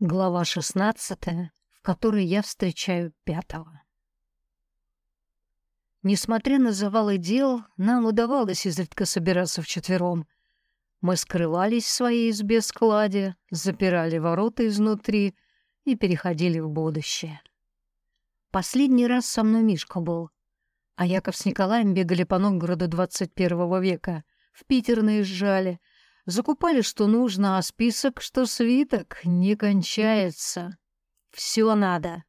Глава шестнадцатая, в которой я встречаю пятого. Несмотря на завалы дел, нам удавалось изредка собираться вчетвером. Мы скрывались в своей избе-складе, запирали ворота изнутри и переходили в будущее. Последний раз со мной Мишка был, а Яков с Николаем бегали по Новгороду 21 века, в Питер наезжали — Закупали, что нужно, а список, что свиток, не кончается. Все надо.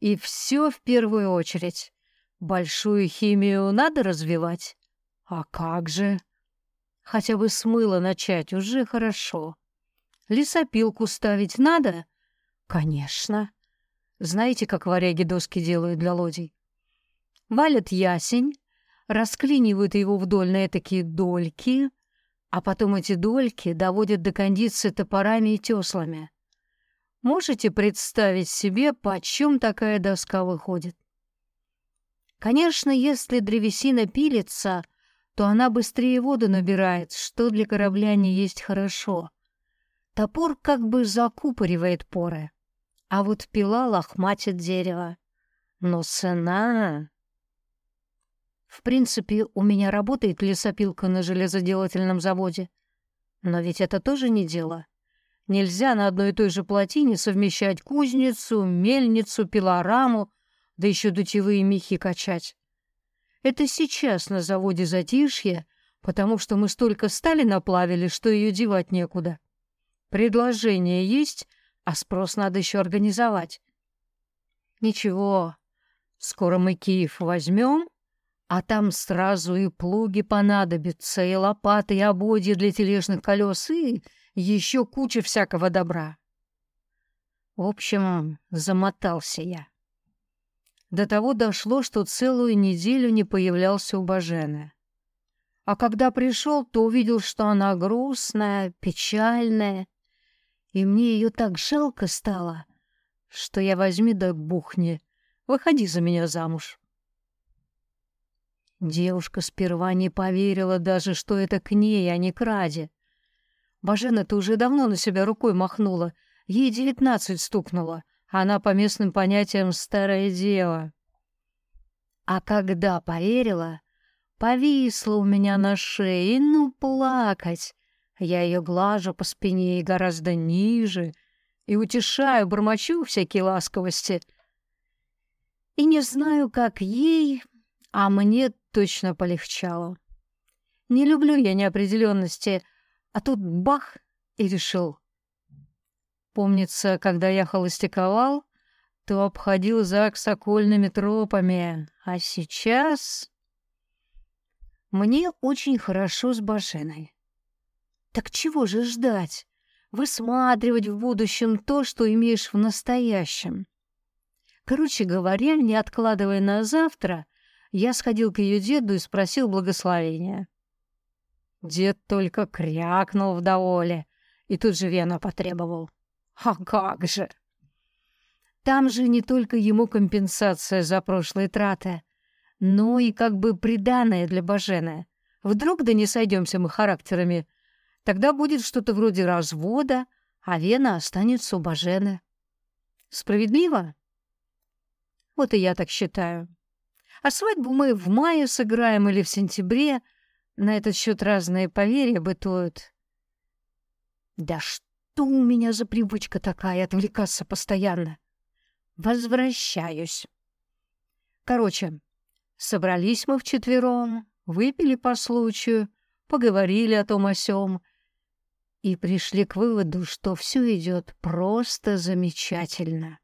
И все в первую очередь. Большую химию надо развивать? А как же? Хотя бы с мыла начать уже хорошо. Лесопилку ставить надо? Конечно. Знаете, как варяги доски делают для лодей? Валят ясень, расклинивают его вдоль на такие дольки — а потом эти дольки доводят до кондиции топорами и теслами. Можете представить себе, почем такая доска выходит? Конечно, если древесина пилится, то она быстрее воду набирает, что для корабля не есть хорошо. Топор как бы закупоривает поры, а вот пила лохматит дерево. Но цена... В принципе, у меня работает лесопилка на железоделательном заводе. Но ведь это тоже не дело. Нельзя на одной и той же плотине совмещать кузницу, мельницу, пилораму, да еще дутевые мехи качать. Это сейчас на заводе затишье, потому что мы столько стали наплавили, что ее девать некуда. Предложение есть, а спрос надо еще организовать. Ничего, скоро мы Киев возьмем, а там сразу и плуги понадобятся, и лопаты, и ободья для тележных колес, и еще куча всякого добра. В общем, замотался я. До того дошло, что целую неделю не появлялся у Бажены. А когда пришел, то увидел, что она грустная, печальная, и мне ее так жалко стало, что я возьми да бухни, выходи за меня замуж. Девушка сперва не поверила даже, что это к ней, а не к Раде. Бажена-то уже давно на себя рукой махнула. Ей девятнадцать стукнуло. Она по местным понятиям старая дева. А когда поверила, повисла у меня на шее, ну плакать. Я ее глажу по спине и гораздо ниже, и утешаю, бормочу всякие ласковости. И не знаю, как ей, а мне точно полегчало. Не люблю я неопределенности, а тут бах и решил. Помнится, когда я холостяковал, то обходил ЗАГС сокольными тропами, а сейчас... Мне очень хорошо с Башеной. Так чего же ждать? Высматривать в будущем то, что имеешь в настоящем. Короче говоря, не откладывая на завтра, я сходил к ее деду и спросил благословения. Дед только крякнул в доволе и тут же вена потребовал. А как же! Там же не только ему компенсация за прошлые траты, но и как бы приданое для Бажены. Вдруг да не сойдемся мы характерами, тогда будет что-то вроде развода, а вена останется у Бажены. Справедливо? Вот и я так считаю. А свадьбу мы в мае сыграем или в сентябре. На этот счет разные поверья бытуют. Да что у меня за привычка такая отвлекаться постоянно? Возвращаюсь. Короче, собрались мы вчетвером, выпили по случаю, поговорили о том о сём и пришли к выводу, что все идет просто замечательно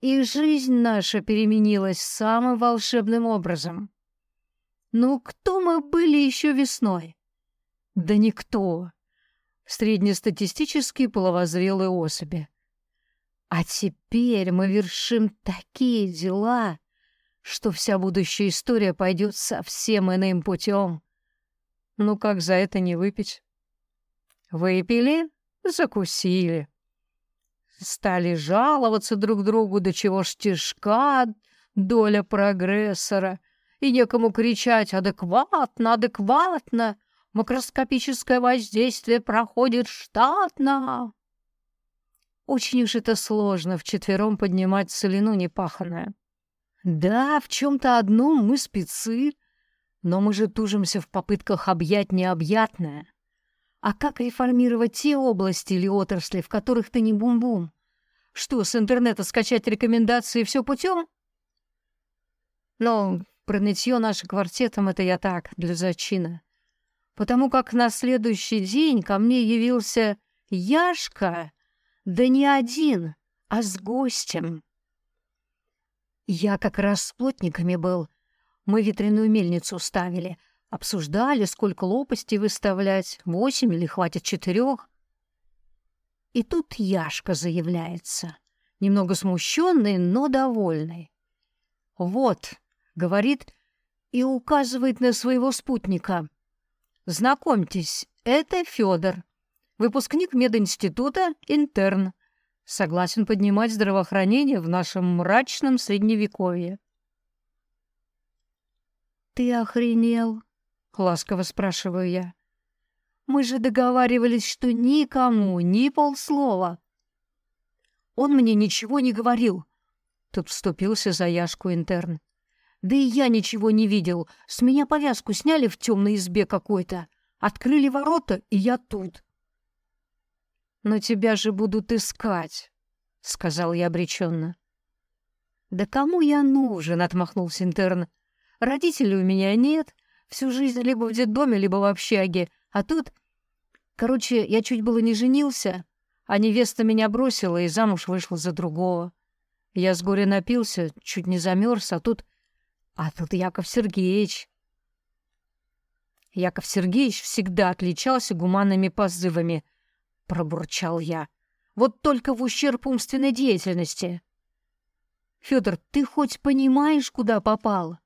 и жизнь наша переменилась самым волшебным образом. Ну, кто мы были еще весной? Да никто. Среднестатистические половозрелые особи. А теперь мы вершим такие дела, что вся будущая история пойдет совсем иным путем. Ну как за это не выпить? Выпили, закусили стали жаловаться друг другу, до чего ж тяжка доля прогрессора, и некому кричать «адекватно, адекватно!» Макроскопическое воздействие проходит штатно. Очень уж это сложно вчетвером поднимать целину непаханую. Да, в чем-то одном мы спецы, но мы же тужимся в попытках объять необъятное. А как реформировать те области или отрасли, в которых ты не бум-бум? Что, с интернета скачать рекомендации все путем? Но про нытье наше квартетом это я так, для зачина. Потому как на следующий день ко мне явился Яшка, да не один, а с гостем. Я как раз с плотниками был. Мы ветряную мельницу ставили. Обсуждали, сколько лопастей выставлять, восемь или хватит четырех. И тут Яшка заявляется, немного смущенный, но довольный. «Вот», — говорит и указывает на своего спутника. «Знакомьтесь, это Федор, выпускник мединститута, интерн согласен поднимать здравоохранение в нашем мрачном средневековье. «Ты охренел?» — ласково спрашиваю я. «Мы же договаривались, что никому, ни полслова». «Он мне ничего не говорил», — тут вступился за Яшку интерн. «Да и я ничего не видел. С меня повязку сняли в темной избе какой-то. Открыли ворота, и я тут». «Но тебя же будут искать», — сказал я обреченно. «Да кому я нужен?» — отмахнулся интерн. «Родителей у меня нет. Всю жизнь либо в детдоме, либо в общаге. А тут... Короче, я чуть было не женился, а невеста меня бросила и замуж вышла за другого. Я с горя напился, чуть не замерз, а тут... А тут Яков Сергеевич. Яков Сергеевич всегда отличался гуманными позывами — пробурчал я. Вот только в ущерб умственной деятельности. Федор, ты хоть понимаешь, куда попал?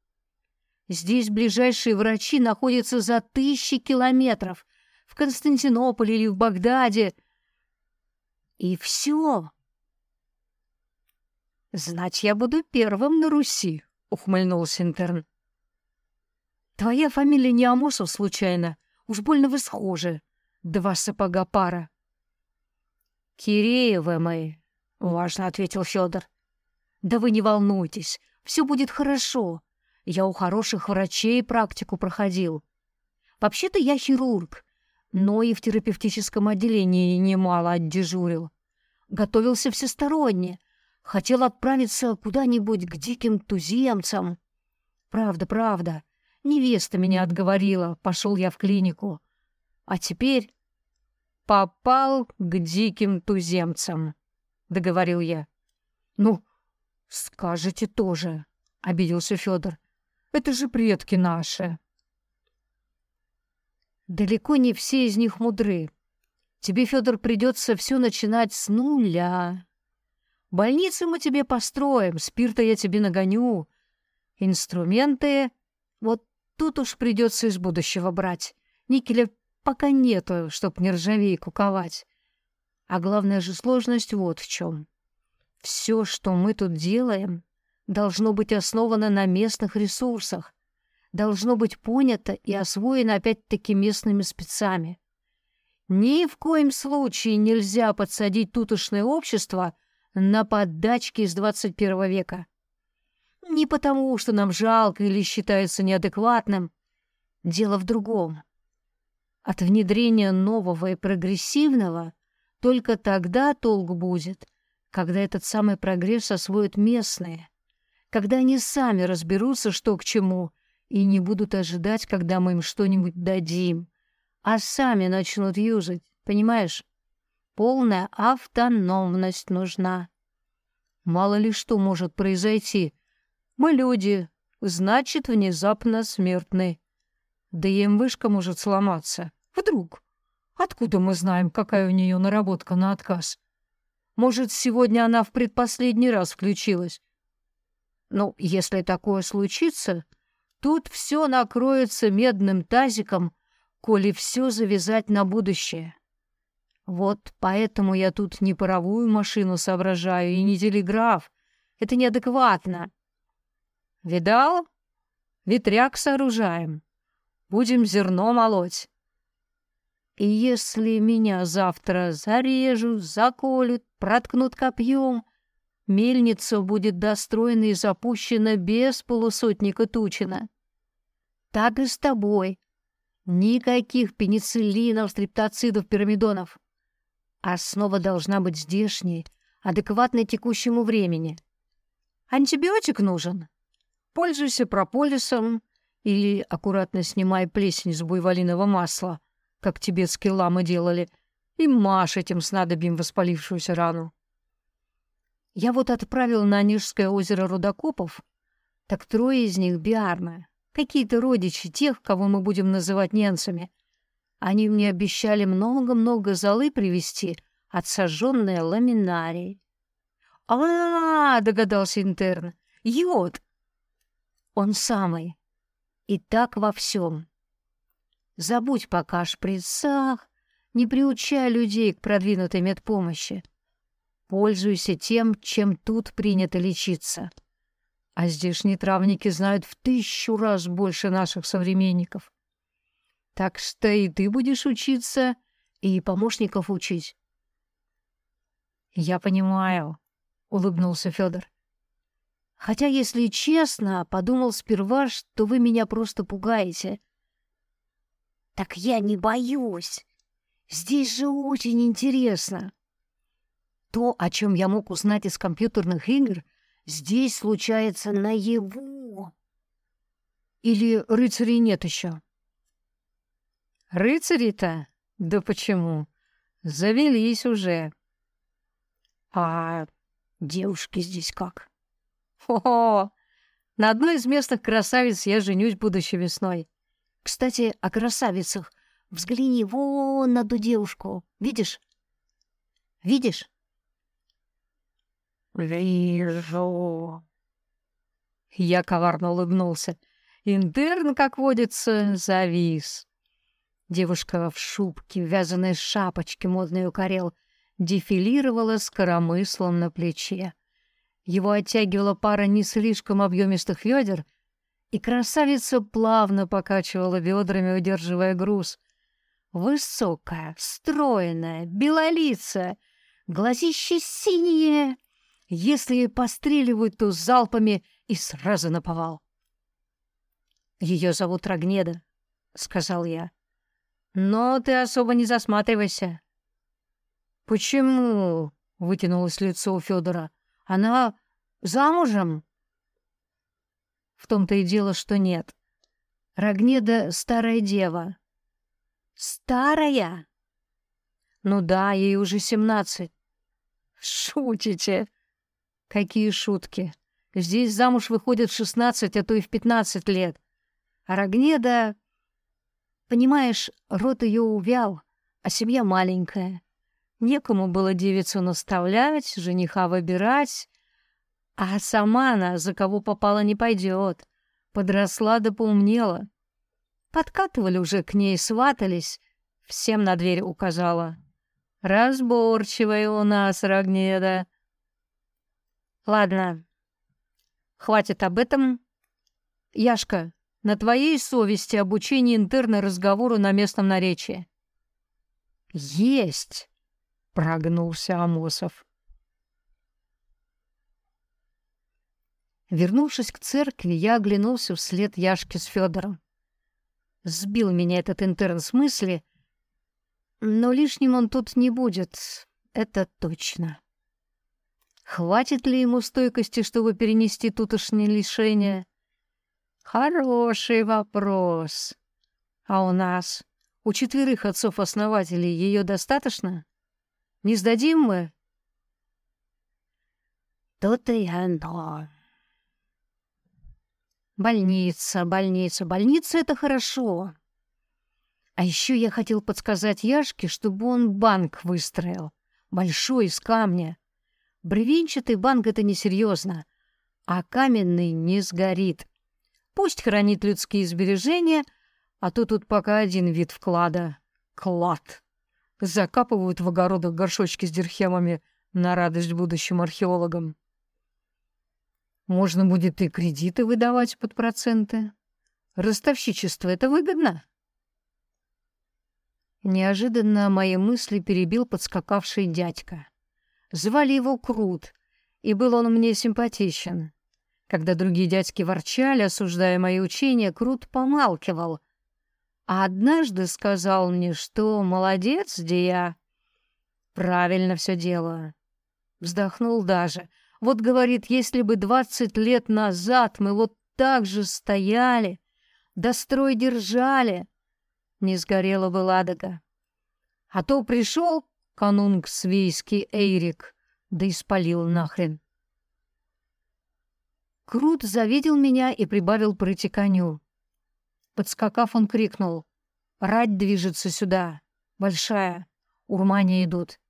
Здесь ближайшие врачи находятся за тысячи километров, в Константинополе или в Багдаде. И все. Знать я буду первым на Руси, ухмыльнулся интерн. Твоя фамилия не Амосов случайно? Уж больно вы схожи. Два сапога пара. «Киреевы мы», — важно ответил Федор. «Да вы не волнуйтесь, все будет хорошо. Я у хороших врачей практику проходил. Вообще-то я хирург, но и в терапевтическом отделении немало отдежурил. Готовился всесторонне, хотел отправиться куда-нибудь к диким туземцам. Правда, правда, невеста меня отговорила, пошел я в клинику. А теперь попал к диким туземцам, — договорил я. — Ну, скажете тоже, — обиделся Федор. — Это же предки наши. Далеко не все из них мудры. Тебе, Федор, придется все начинать с нуля. Больницу мы тебе построим, спирта я тебе нагоню. Инструменты... Вот тут уж придется из будущего брать. Никеля пока нету, чтоб нержавейку ковать. А главная же сложность вот в чем. Все, что мы тут делаем, должно быть основано на местных ресурсах, должно быть понято и освоено опять-таки местными спецами. Ни в коем случае нельзя подсадить тутошное общество на поддачки из 21 века. Не потому, что нам жалко или считается неадекватным. Дело в другом. От внедрения нового и прогрессивного только тогда толк будет, когда этот самый прогресс освоят местные, когда они сами разберутся, что к чему, и не будут ожидать, когда мы им что-нибудь дадим, а сами начнут юзать, понимаешь? Полная автономность нужна. Мало ли что может произойти. Мы люди, значит, внезапно смертны. Да и МВышка может сломаться. Вдруг? Откуда мы знаем, какая у нее наработка на отказ? Может, сегодня она в предпоследний раз включилась? Ну, если такое случится, тут все накроется медным тазиком, коли все завязать на будущее. Вот поэтому я тут не паровую машину соображаю и не телеграф. Это неадекватно. Видал? Ветряк сооружаем. Будем зерно молоть. И если меня завтра зарежут, заколют, проткнут копьем, мельница будет достроена и запущена без полусотника Тучина. Так и с тобой. Никаких пенициллинов, стриптоцидов, пирамидонов. Основа должна быть здешней, адекватной текущему времени. Антибиотик нужен. Пользуйся прополисом или аккуратно снимай плесень с буйволиного масла, как тибетские ламы делали, и машь этим снадобьем воспалившуюся рану. Я вот отправил на Онежское озеро рудокопов, так трое из них биарны, какие-то родичи тех, кого мы будем называть немцами. Они мне обещали много-много золы привезти от сожженной ламинарии. А, -а, -а догадался интерн. Йод. Он самый. И так во всем. Забудь пока о шприцах, не приучай людей к продвинутой медпомощи. Пользуйся тем, чем тут принято лечиться. А здешние травники знают в тысячу раз больше наших современников. Так что и ты будешь учиться, и помощников учить. Я понимаю, улыбнулся Федор. Хотя, если честно, подумал сперва, что вы меня просто пугаете. Так я не боюсь. Здесь же очень интересно. То, о чем я мог узнать из компьютерных игр, здесь случается наяву. Или рыцарей нет еще? Рыцари-то? Да почему? Завелись уже. А девушки здесь как? О, на одной из местных красавиц я женюсь будущей весной. Кстати, о красавицах. Взгляни вон на ту девушку. Видишь? Видишь? «Вижу». Я коварно улыбнулся. Интерн, как водится, завис. Девушка в шубке, в вязаной шапочке модный укорел, дефилировала с коромыслом на плече. Его оттягивала пара не слишком объемистых ведер, и красавица плавно покачивала бедрами, удерживая груз. Высокая, стройная, белолицая, глазище синие, если постреливают, то залпами и сразу наповал. «Ее зовут Рогнеда», — сказал я. «Но ты особо не засматривайся». «Почему?» — вытянулось лицо у Федора. «Она замужем?» В том-то и дело, что нет. Рогнеда — старая дева. «Старая?» «Ну да, ей уже семнадцать». «Шутите?» Какие шутки. Здесь замуж выходят в шестнадцать, а то и в пятнадцать лет. А Рогнеда... Понимаешь, рот ее увял, а семья маленькая. Некому было девицу наставлять, жениха выбирать. А сама она за кого попала не пойдет. Подросла да поумнела. Подкатывали уже к ней, сватались. Всем на дверь указала. Разборчивая у нас Рогнеда. Ладно, хватит об этом. Яшка, на твоей совести обучение интерна разговору на местном наречии. Есть, прогнулся Амосов. Вернувшись к церкви, я оглянулся вслед Яшке с Федором. Сбил меня этот интерн с мысли, но лишним он тут не будет, это точно. Хватит ли ему стойкости, чтобы перенести тутошнее лишение? Хороший вопрос. А у нас, у четверых отцов-основателей, ее достаточно? Не сдадим мы? То-то и оно. Больница, больница, больница — это хорошо. А еще я хотел подсказать Яшке, чтобы он банк выстроил. Большой, из камня. Бревенчатый банк — это несерьезно, а каменный не сгорит. Пусть хранит людские сбережения, а то тут пока один вид вклада — клад. Закапывают в огородах горшочки с дирхемами на радость будущим археологам. Можно будет и кредиты выдавать под проценты. Ростовщичество — это выгодно. Неожиданно мои мысли перебил подскакавший дядька. Звали его Крут, и был он мне симпатичен. Когда другие дядьки ворчали, осуждая мои учения, Крут помалкивал. А однажды сказал мне, что молодец, где я правильно все делаю. Вздохнул даже. Вот, говорит, если бы двадцать лет назад мы вот так же стояли, да держали, не сгорела бы Ладога. А то пришел канунг свейский Эйрик, да и спалил нахрен. Крут завидел меня и прибавил прыти коню. Подскакав, он крикнул. «Рать движется сюда, большая, урмане идут.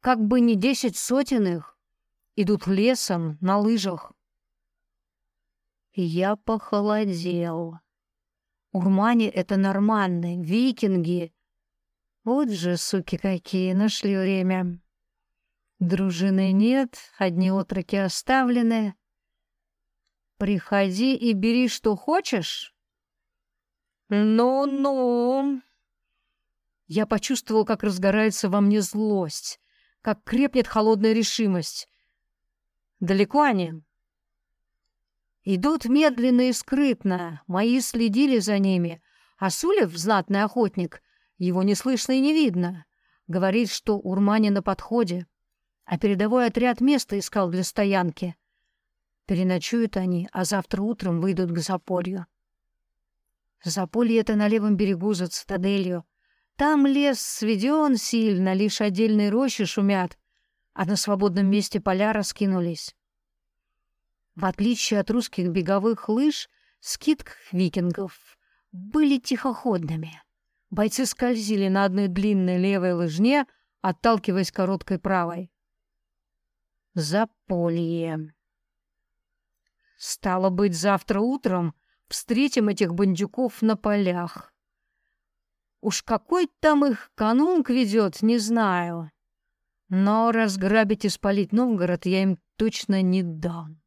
Как бы не десять сотен их, идут лесом на лыжах». Я похолодел. Урмане — это норманны, викинги. Вот же, суки какие, нашли время. Дружины нет, одни отроки оставлены. Приходи и бери, что хочешь. Ну-ну. Я почувствовал, как разгорается во мне злость, как крепнет холодная решимость. Далеко они? Идут медленно и скрытно, мои следили за ними, а Сулев, знатный охотник, его не слышно и не видно. Говорит, что Урмане на подходе, а передовой отряд место искал для стоянки. Переночуют они, а завтра утром выйдут к Запорью. Заполье это на левом берегу за цитаделью. Там лес сведен сильно, лишь отдельные рощи шумят, а на свободном месте поля раскинулись. В отличие от русских беговых лыж, скидках викингов были тихоходными. Бойцы скользили на одной длинной левой лыжне, отталкиваясь короткой правой. Заполье. Стало быть, завтра утром встретим этих бандюков на полях. Уж какой там их канунг ведет, не знаю. Но разграбить и спалить Новгород я им точно не дам.